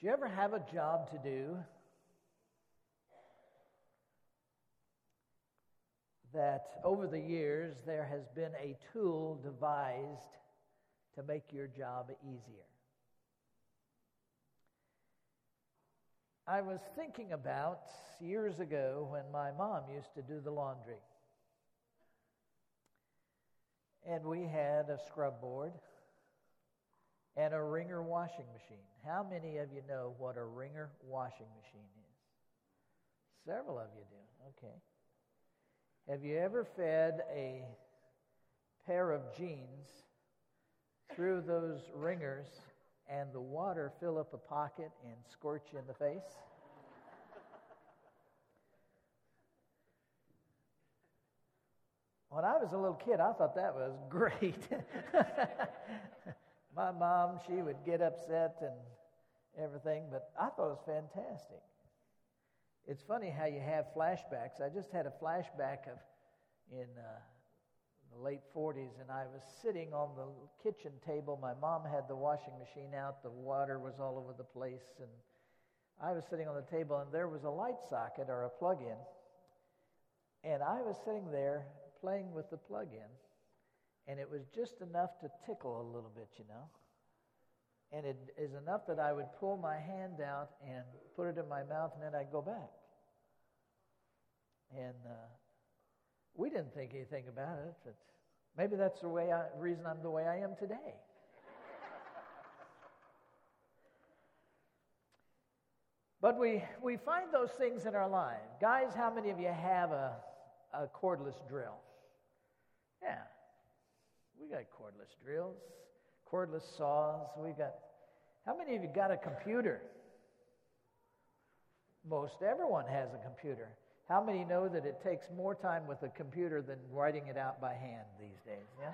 Do you ever have a job to do that over the years there has been a tool devised to make your job easier? I was thinking about years ago when my mom used to do the laundry. And we had a scrub board and a wringer washing machine. How many of you know what a wringer washing machine is? Several of you do. Okay. Have you ever fed a pair of jeans through those wringers and the water fill up a pocket and scorch you in the face? When I was a little kid, I thought that was great. My mom, she would get upset and everything, but I thought it was fantastic. It's funny how you have flashbacks. I just had a flashback of in uh, the late 40s, and I was sitting on the kitchen table. My mom had the washing machine out, the water was all over the place, and I was sitting on the table, and there was a light socket or a plug in. And I was sitting there playing with the plug in, and it was just enough to tickle a little bit, you know. And it is enough that I would pull my hand out and put it in my mouth, and then I'd go back. And uh, we didn't think anything about it, but maybe that's the way I, reason I'm the way I am today. but we, we find those things in our lives. Guys, how many of you have a, a cordless drill? We got cordless drills, cordless saws. We got. How many of you got a computer? Most everyone has a computer. How many know that it takes more time with a computer than writing it out by hand these days? Yeah?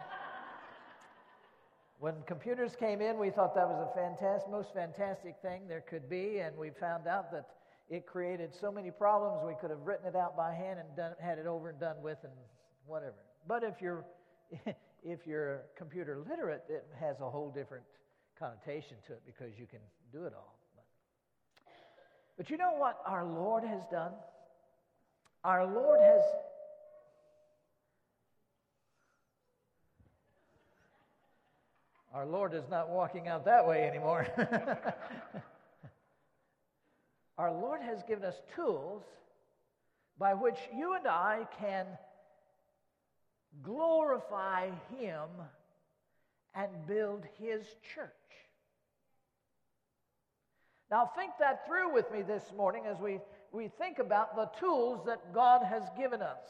when computers came in, we thought that was a fantastic, most fantastic thing there could be, and we found out that it created so many problems we could have written it out by hand and done, had it over and done with and whatever. But if you're if you're computer literate, it has a whole different connotation to it because you can do it all. But, but you know what our Lord has done? Our Lord has. Our Lord is not walking out that way anymore. Our Lord has given us tools by which you and I can glorify Him and build His church. Now, think that through with me this morning as we we think about the tools that God has given us.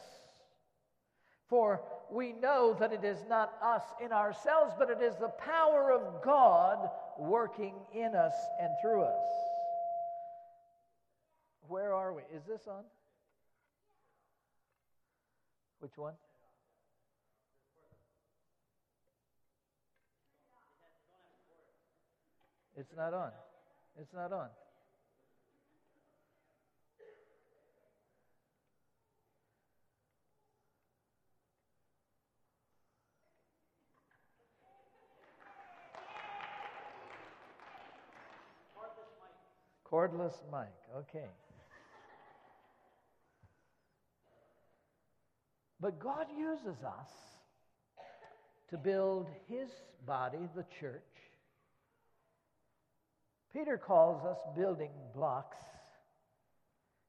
For we know that it is not us in ourselves, but it is the power of God working in us and through us. Where are we? Is this on? Which one? It's not on. It's not on. Cordless mic, okay. But God uses us to build his body, the church. Peter calls us building blocks,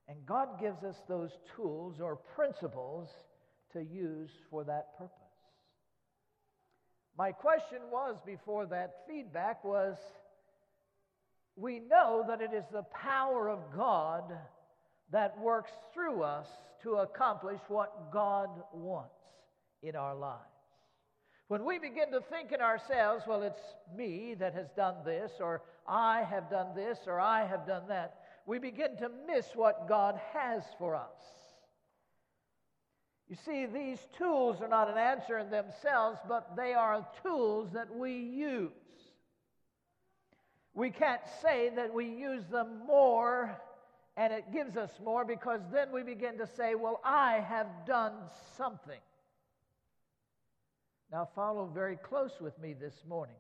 and God gives us those tools or principles to use for that purpose. My question was before that feedback was we know that it is the power of God that works through us to accomplish what God wants in our lives. When we begin to think in ourselves, well, it's me that has done this, or I have done this, or I have done that, we begin to miss what God has for us. You see, these tools are not an answer in themselves, but they are tools that we use. We can't say that we use them more and it gives us more because then we begin to say, Well, I have done something. Now, follow very close with me this morning.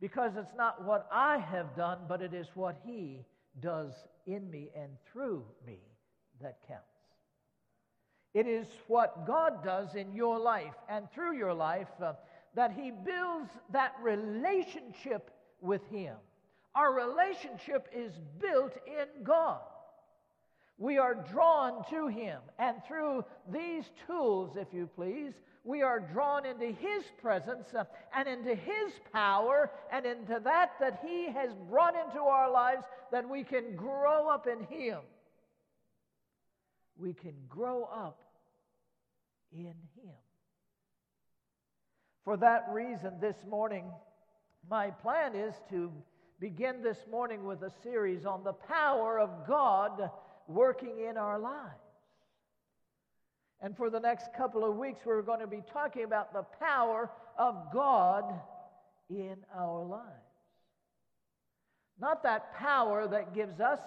Because it's not what I have done, but it is what He does in me and through me that counts. It is what God does in your life and through your life uh, that He builds that relationship with Him. Our relationship is built in God. We are drawn to Him, and through these tools, if you please, we are drawn into His presence uh, and into His power and into that that He has brought into our lives that we can grow up in Him. We can grow up in Him. For that reason, this morning, my plan is to begin this morning with a series on the power of God working in our lives. And for the next couple of weeks, we're going to be talking about the power of God in our lives. Not that power that gives us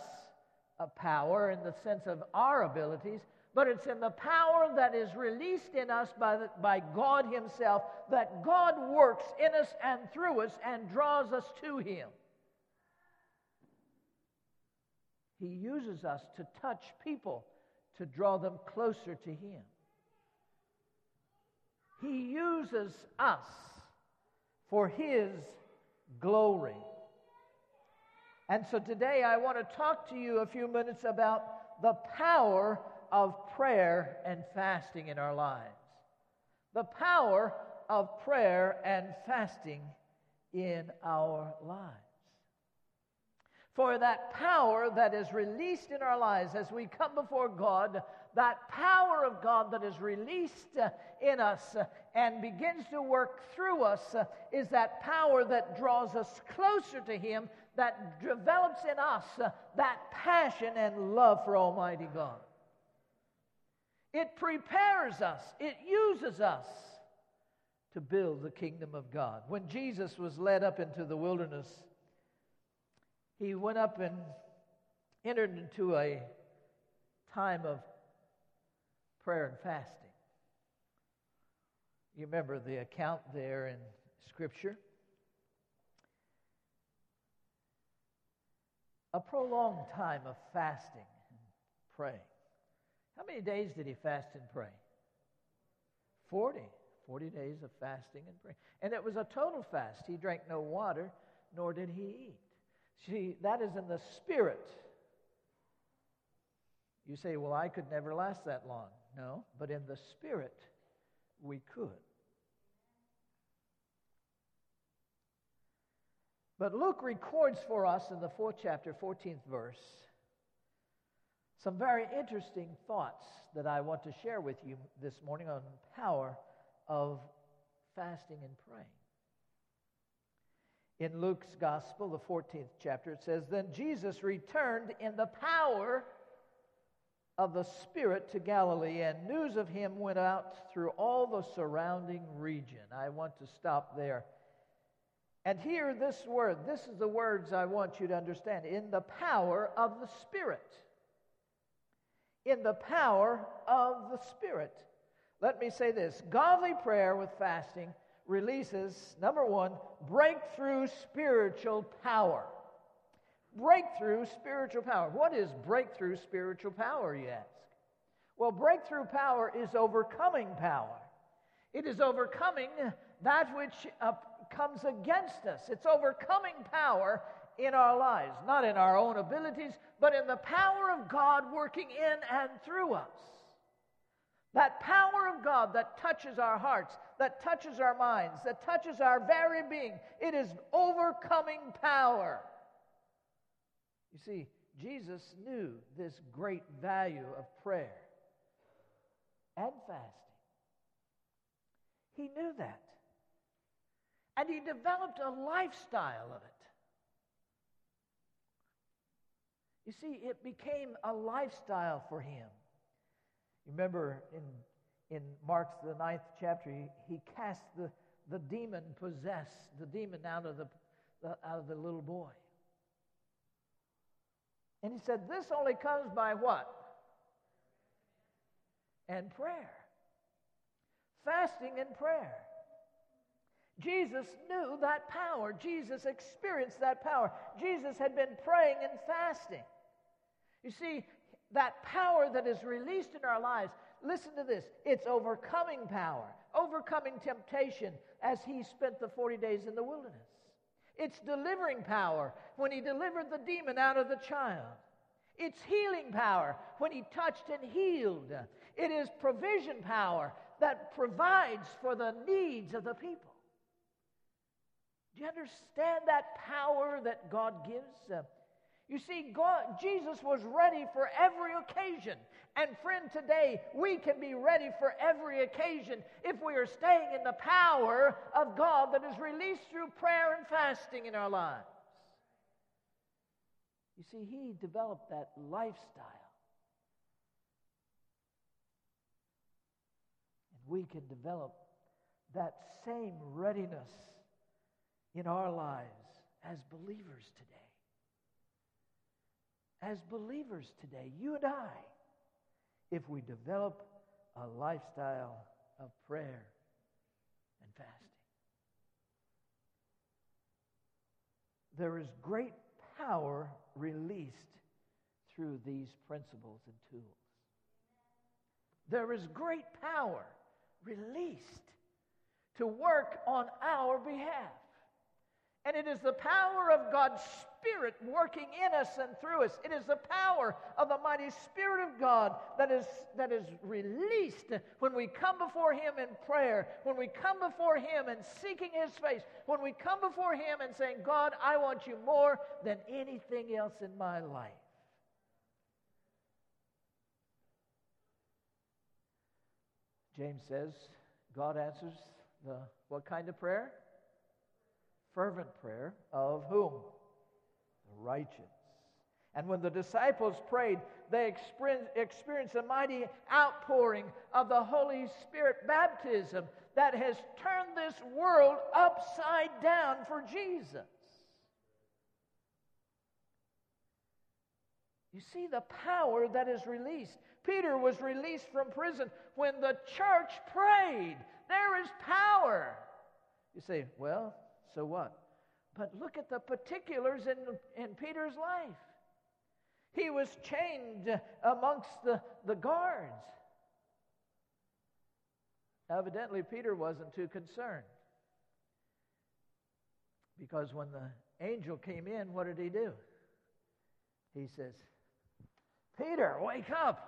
a power in the sense of our abilities, but it's in the power that is released in us by, the, by God Himself that God works in us and through us and draws us to Him. He uses us to touch people to draw them closer to Him. He uses us for His glory. And so today I want to talk to you a few minutes about the power of prayer and fasting in our lives. The power of prayer and fasting in our lives. For that power that is released in our lives as we come before God, that power of God that is released uh, in us uh, and begins to work through us uh, is that power that draws us closer to Him, that develops in us that passion and love for Almighty God. It prepares us, it uses us to build the kingdom of God. When Jesus was led up into the wilderness, he went up and entered into a time of prayer and fasting. You remember the account there in Scripture? A prolonged time of fasting and praying. How many days did he fast and pray? 40. 40 days of fasting and praying. And it was a total fast. He drank no water, nor did he eat. See, that is in the spirit. You say, well, I could never last that long. No, but in the spirit, we could. But Luke records for us in the fourth chapter, 14th verse, some very interesting thoughts that I want to share with you this morning on the power of fasting and praying. In Luke's gospel, the 14th chapter, it says, Then Jesus returned in the power of the Spirit to Galilee, and news of him went out through all the surrounding region. I want to stop there. And hear this word. This is the words I want you to understand. In the power of the Spirit in the power of the Spirit. Let me say this godly prayer with fasting releases, number one, breakthrough spiritual power. Breakthrough spiritual power. What is breakthrough spiritual power, you ask? Well, breakthrough power is overcoming power. It is overcoming that which uh, comes against us. It's overcoming power in our lives, not in our own abilities, but in the power of God working in and through us. That power of God that touches our hearts, that touches our minds, that touches our very being, it is overcoming power. You see, Jesus knew this great value of prayer and fasting. He knew that. And he developed a lifestyle of it. You see, it became a lifestyle for him. You remember in, in Mark's the ninth chapter, he, he cast the, the demon possessed, the demon out of the, the, out of the little boy. And he said, This only comes by what? And prayer. Fasting and prayer. Jesus knew that power. Jesus experienced that power. Jesus had been praying and fasting. You see, that power that is released in our lives, listen to this it's overcoming power, overcoming temptation as he spent the 40 days in the wilderness. It's delivering power when he delivered the demon out of the child. It's healing power when he touched and healed. It is provision power that provides for the needs of the people. Do you understand that power that God gives? You see, God, Jesus was ready for every occasion. And friend, today we can be ready for every occasion if we are staying in the power of God that is released through prayer and fasting in our lives. You see, he developed that lifestyle. And we can develop that same readiness in our lives as believers today. As believers today, you and I, if we develop a lifestyle of prayer and fasting. There is great power released through these principles and tools. There is great power released to work on our behalf. And it is the power of God's Spirit working in us and through us. It is the power of the mighty Spirit of God that is, that is released when we come before Him in prayer, when we come before Him and seeking His face, when we come before Him and saying, God, I want you more than anything else in my life. James says, God answers the what kind of prayer? Fervent prayer of whom? The righteous. And when the disciples prayed, they experienced a mighty outpouring of the Holy Spirit baptism that has turned this world upside down for Jesus. You see the power that is released. Peter was released from prison when the church prayed. There is power. You say, well, so what? But look at the particulars in, in Peter's life. He was chained amongst the, the guards. Evidently, Peter wasn't too concerned. Because when the angel came in, what did he do? He says, Peter, wake up.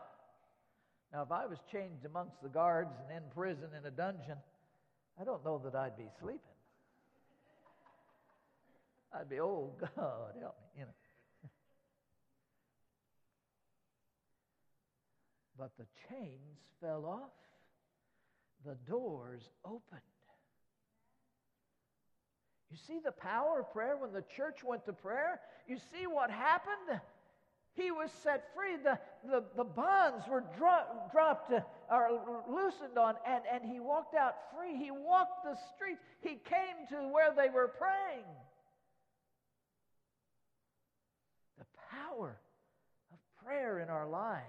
Now, if I was chained amongst the guards and in prison in a dungeon, I don't know that I'd be sleeping. I'd be, oh, God, help me, you know. but the chains fell off, the doors opened. You see the power of prayer when the church went to prayer? You see what happened? He was set free. The, the, the bonds were dro- dropped uh, or loosened on, and, and he walked out free. He walked the streets. He came to where they were praying. Power of prayer in our lives.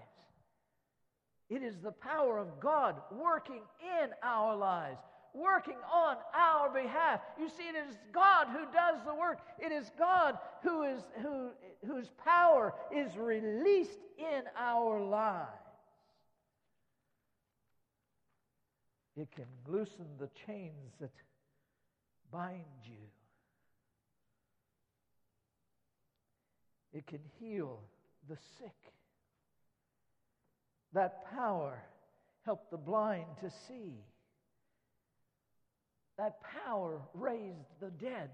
It is the power of God working in our lives, working on our behalf. You see, it is God who does the work. It is God who is, who, whose power is released in our lives. It can loosen the chains that bind you. It can heal the sick. That power helped the blind to see. That power raised the dead.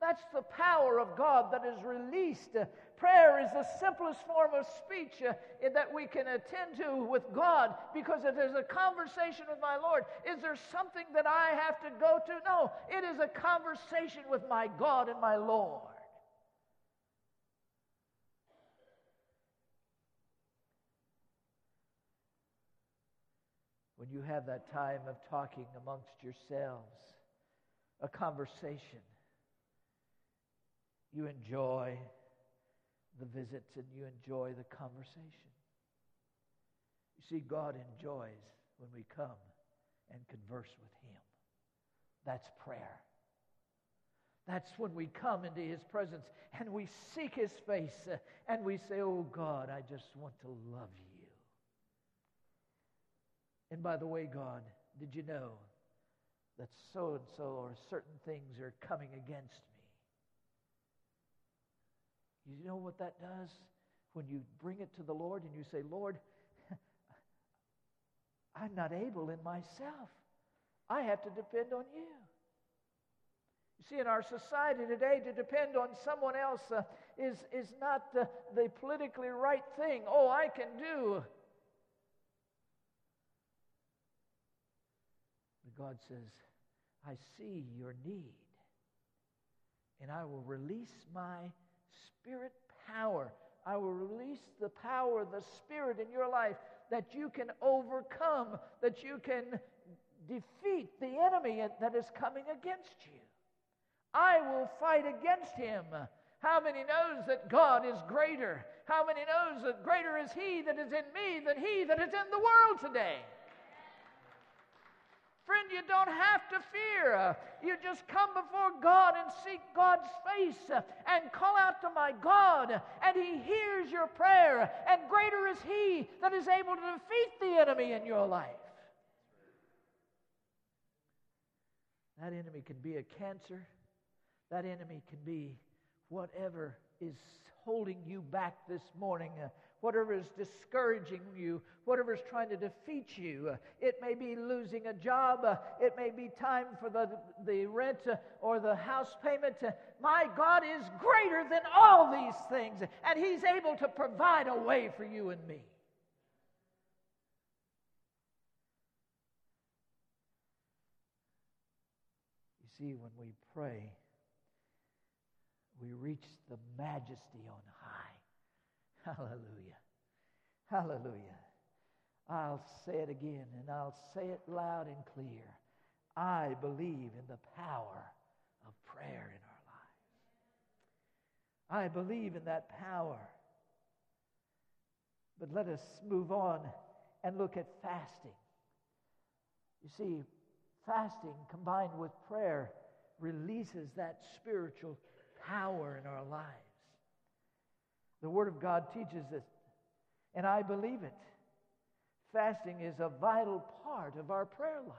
That's the power of God that is released. prayer is the simplest form of speech uh, that we can attend to with God because it is a conversation with my Lord. Is there something that I have to go to? No, it is a conversation with my God and my Lord. when you have that time of talking amongst yourselves, a conversation. You enjoy the visits and you enjoy the conversation. You see, God enjoys when we come and converse with Him. That's prayer. That's when we come into His presence and we seek His face and we say, Oh God, I just want to love you. And by the way, God, did you know that so and so or certain things are coming against me? You know what that does? When you bring it to the Lord and you say, Lord, I'm not able in myself. I have to depend on you. You see, in our society today, to depend on someone else uh, is, is not the, the politically right thing. Oh, I can do. God says, I see your need, and I will release my spirit power. I will release the power the Spirit in your life that you can overcome, that you can defeat the enemy that is coming against you. I will fight against him. How many knows that God is greater? How many knows that greater is he that is in me than he that is in the world today? You don't have to fear. You just come before God and seek God's face and call out to my God, and He hears your prayer. And greater is He that is able to defeat the enemy in your life. That enemy can be a cancer, that enemy can be whatever is holding you back this morning, whatever is discouraging you, whatever is trying to defeat you. Uh, it may be losing a job, uh, it may be time for the, the rent uh, or the house payment. My God is greater than all these things, and He's able to provide a way for you and me. You see, when we pray, we reach the majesty on high. Hallelujah. Hallelujah. I'll say it again and I'll say it loud and clear. I believe in the power of prayer in our lives. I believe in that power. But let us move on and look at fasting. You see, fasting combined with prayer releases that spiritual power in our lives. The Word of God teaches us, and I believe it. Fasting is a vital part of our prayer life.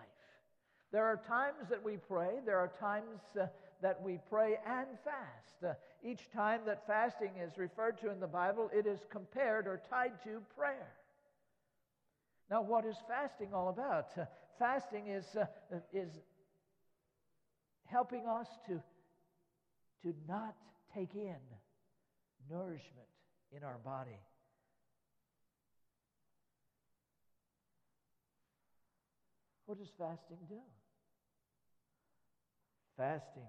There are times that we pray, there are times uh, that we pray and fast. Uh, each time that fasting is referred to in the Bible, it is compared or tied to prayer. Now, what is fasting all about? Uh, fasting is, uh, is helping us to to not take in nourishment in our body. What does fasting do? Fasting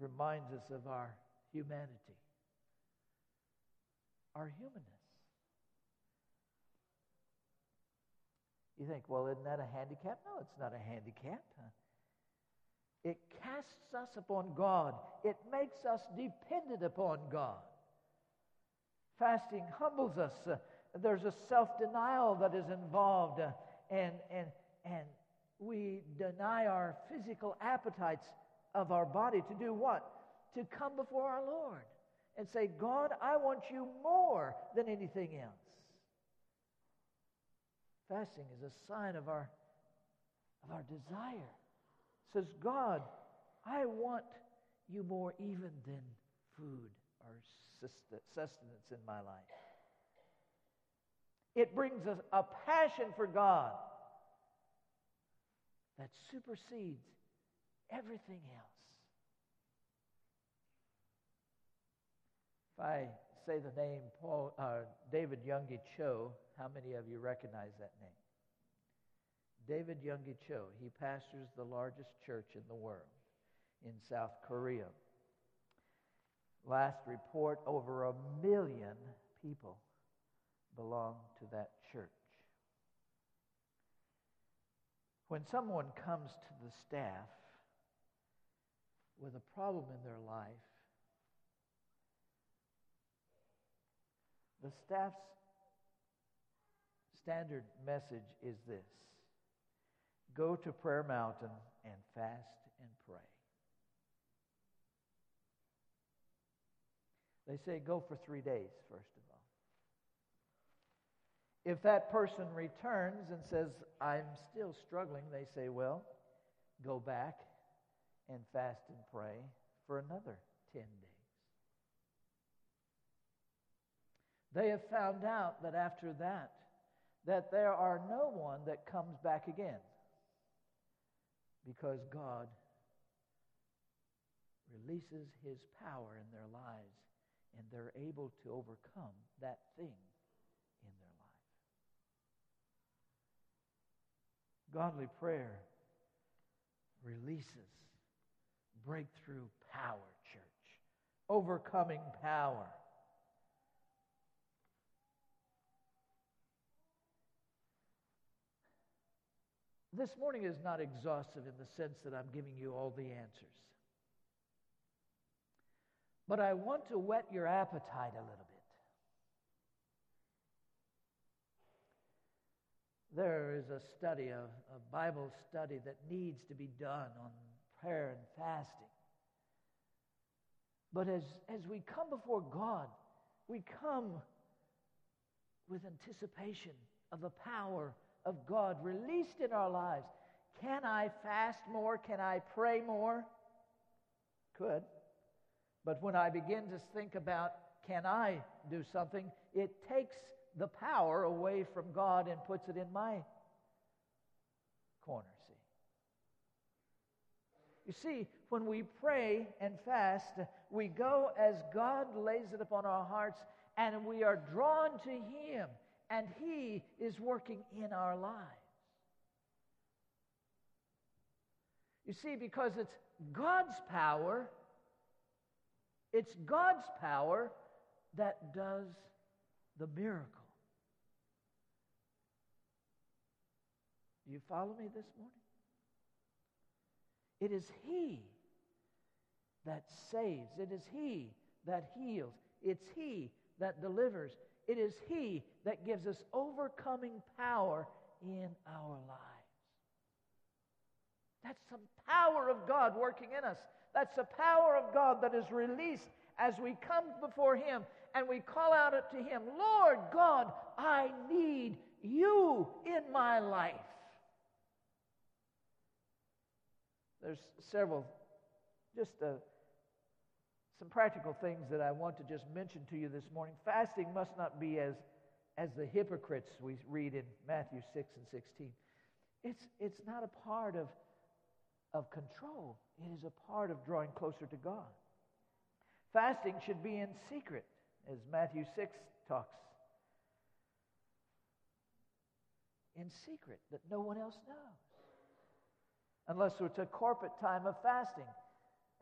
reminds us of our humanity, our humanness. You think, well, isn't that a handicap? No, it's not a handicap. It casts us upon God. It makes us dependent upon God. Fasting humbles us. There's a self denial that is involved, uh, and, and, and we deny our physical appetites of our body to do what? To come before our Lord and say, God, I want you more than anything else. Fasting is a sign of our, of our desire says, God, I want you more even than food or sustenance in my life. It brings us a passion for God that supersedes everything else. If I say the name Paul, uh, David Yonggi Cho, how many of you recognize that name? David Yonggi Cho. He pastors the largest church in the world in South Korea. Last report, over a million people belong to that church. When someone comes to the staff with a problem in their life, the staff's standard message is this Go to Prayer Mountain and fast and pray. They say go for three days, first of all. If that person returns and says, I'm still struggling, they say, well, go back and fast and pray for another 10 days. They have found out that after that, that there are no one that comes back again because God releases his power in their lives and they're able to overcome that thing in their life. Godly prayer releases breakthrough power, church, overcoming power. This morning is not exhaustive in the sense that I'm giving you all the answers. But I want to whet your appetite a little bit. There is a study, a, a Bible study that needs to be done on prayer and fasting. But as, as we come before God, we come with anticipation of the power of God released in our lives. Can I fast more? Can I pray more? Could. But when I begin to think about, can I do something? It takes the power away from God and puts it in my corner, see. You see, when we pray and fast, we go as God lays it upon our hearts and we are drawn to Him and He is working in our lives. You see, because it's God's power, it's God's power that does the miracle. Do you follow me this morning? It is He that saves, it is He that heals, it's He that delivers, it is He that gives us overcoming power in our lives. That's the power of God working in us. That's the power of God that is released as we come before Him and we call out to Him, Lord God, I need you in my life. There's several, just uh, some practical things that I want to just mention to you this morning. Fasting must not be as, as the hypocrites we read in Matthew 6 and 16. It's, it's not a part of, of control, it is a part of drawing closer to God. Fasting should be in secret, as Matthew 6 talks. In secret, that no one else knows. Unless it's a corporate time of fasting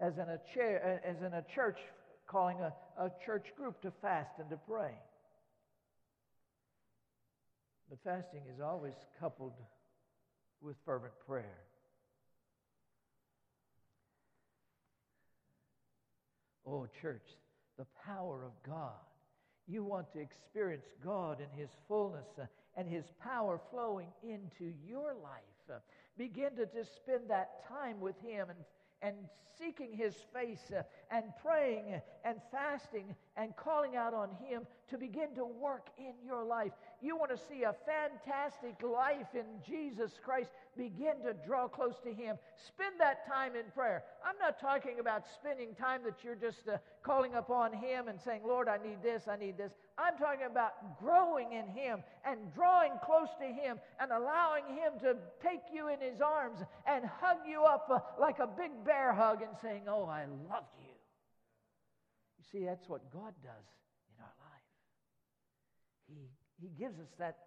as in a, chair, as in a church calling a, a church group to fast and to pray. But fasting is always coupled with fervent prayer. Oh, church, the power of God. You want to experience God in His fullness uh, and His power flowing into your life. Begin to just spend that time with Him and and seeking his face uh, and praying and fasting and calling out on him to begin to work in your life. You want to see a fantastic life in Jesus Christ, begin to draw close to him. Spend that time in prayer. I'm not talking about spending time that you're just uh, calling upon him and saying, Lord, I need this, I need this. I'm talking about growing in Him and drawing close to Him and allowing Him to take you in His arms and hug you up uh, like a big bear hug and saying, Oh, I love you. See, that's what God does in our life. He, he gives us that,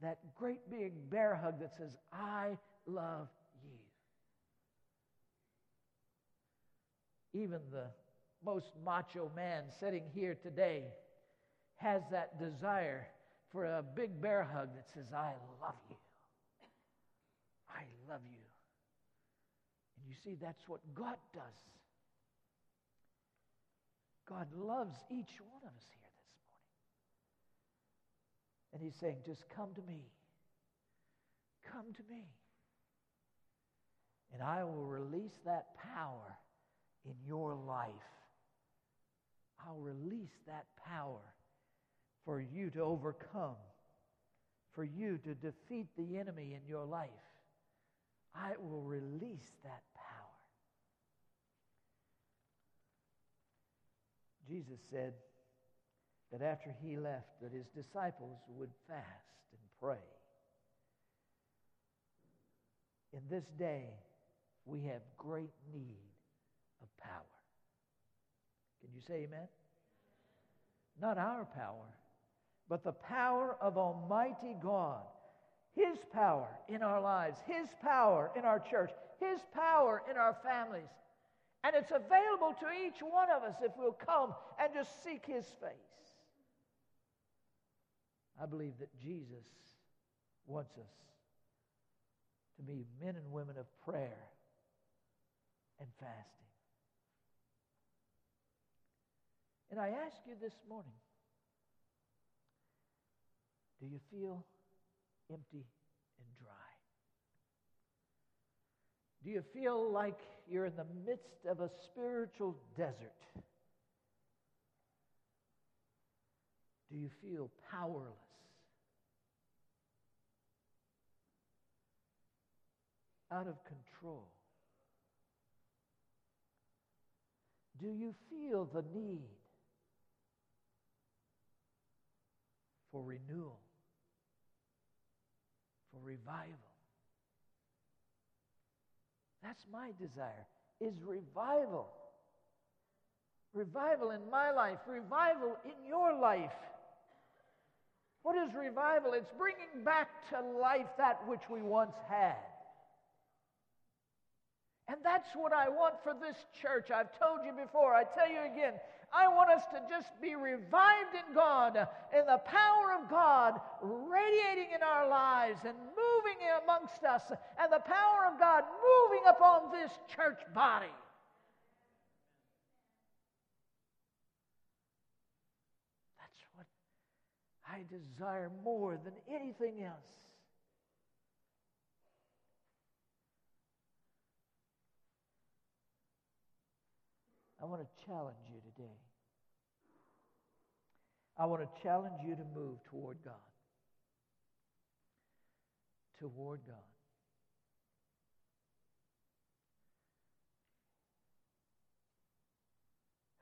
that great big bear hug that says, I love you. Even the most macho man sitting here today has that desire for a big bear hug that says, I love you. I love you. And you see, that's what God does. God loves each one of us here this morning. And He's saying, just come to me. Come to me. And I will release that power in your life. I'll release that power for you to overcome, for you to defeat the enemy in your life. I will release that power. Jesus said that after he left that his disciples would fast and pray. In this day, we have great need of power. Can you say amen? Not our power, but the power of Almighty God. His power in our lives, His power in our church, His power in our families. And it's available to each one of us if we'll come and just seek His face. I believe that Jesus wants us to be men and women of prayer and fasting. And I ask you this morning do you feel empty and dry? Do you feel like you're in the midst of a spiritual desert? Do you feel powerless? Out of control? Do you feel the need for renewal, for revival? That's my desire, is revival. Revival in my life, revival in your life. What is revival? It's bringing back to life that which we once had. And that's what I want for this church. I've told you before, I tell you again. I want us to just be revived in God, in the power of God radiating in our lives and moving amongst us, and the power of God moving upon this church body. That's what I desire more than anything else. I want to challenge you today. I want to challenge you to move toward God. Toward God.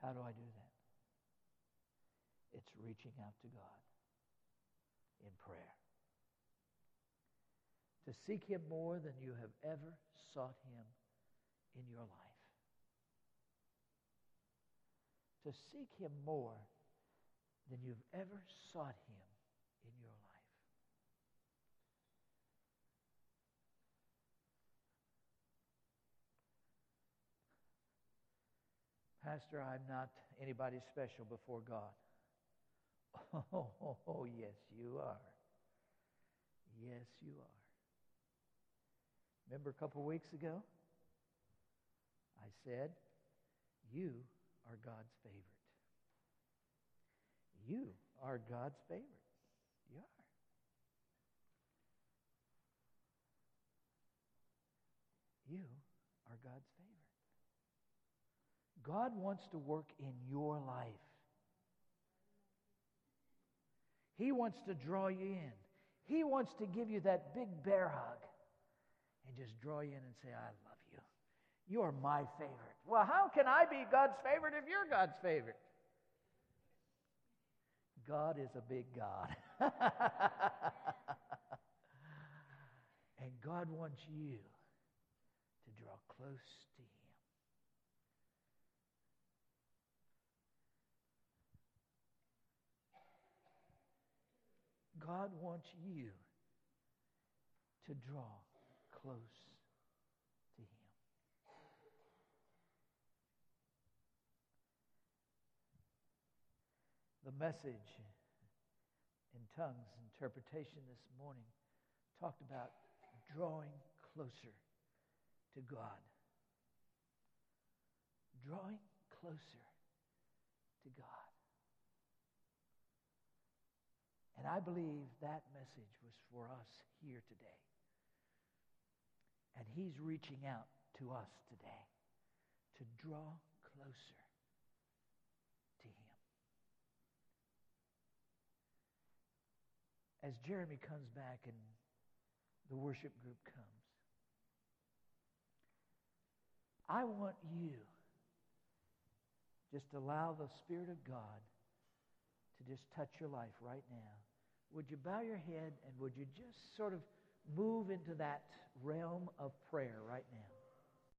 How do I do that? It's reaching out to God in prayer. To seek Him more than you have ever sought Him in your life to seek Him more than you've ever sought Him in your life. Pastor, I'm not anybody special before God. Oh, oh, oh, yes, you are. Yes, you are. Remember a couple weeks ago? I said, You are God's favorite. You are God's favorite. You are. You are God's favorite. God wants to work in your life. He wants to draw you in. He wants to give you that big bear hug and just draw you in and say, I love you. You're my favorite. Well, how can I be God's favorite if you're God's favorite? God is a big God. and God wants you to draw close to Him. God wants you to draw close The message in tongues interpretation this morning talked about drawing closer to God. Drawing closer to God. And I believe that message was for us here today. And He's reaching out to us today to draw closer to Him. As Jeremy comes back and the worship group comes, I want you just allow the Spirit of God to just touch your life right now. Would you bow your head and would you just sort of move into that realm of prayer right now?